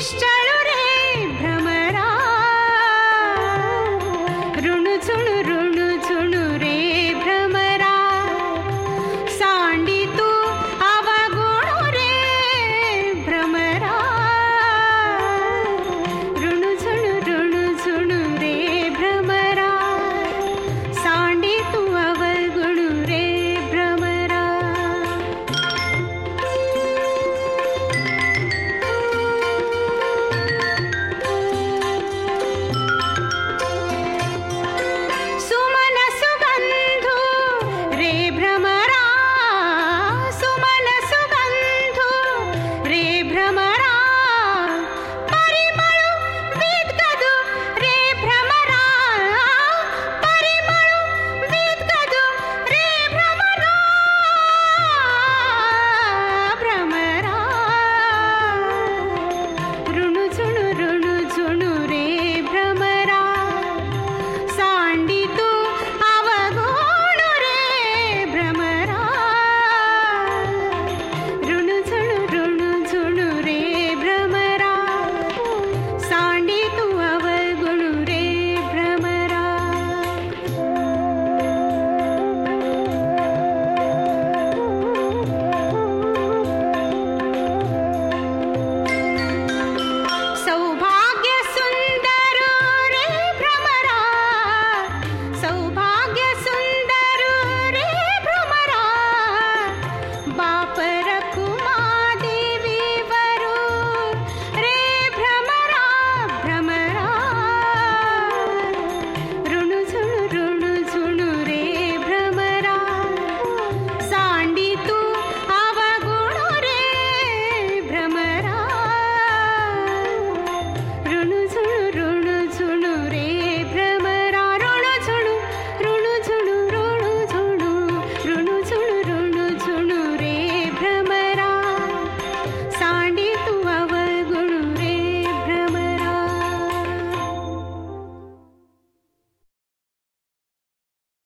Jeszcze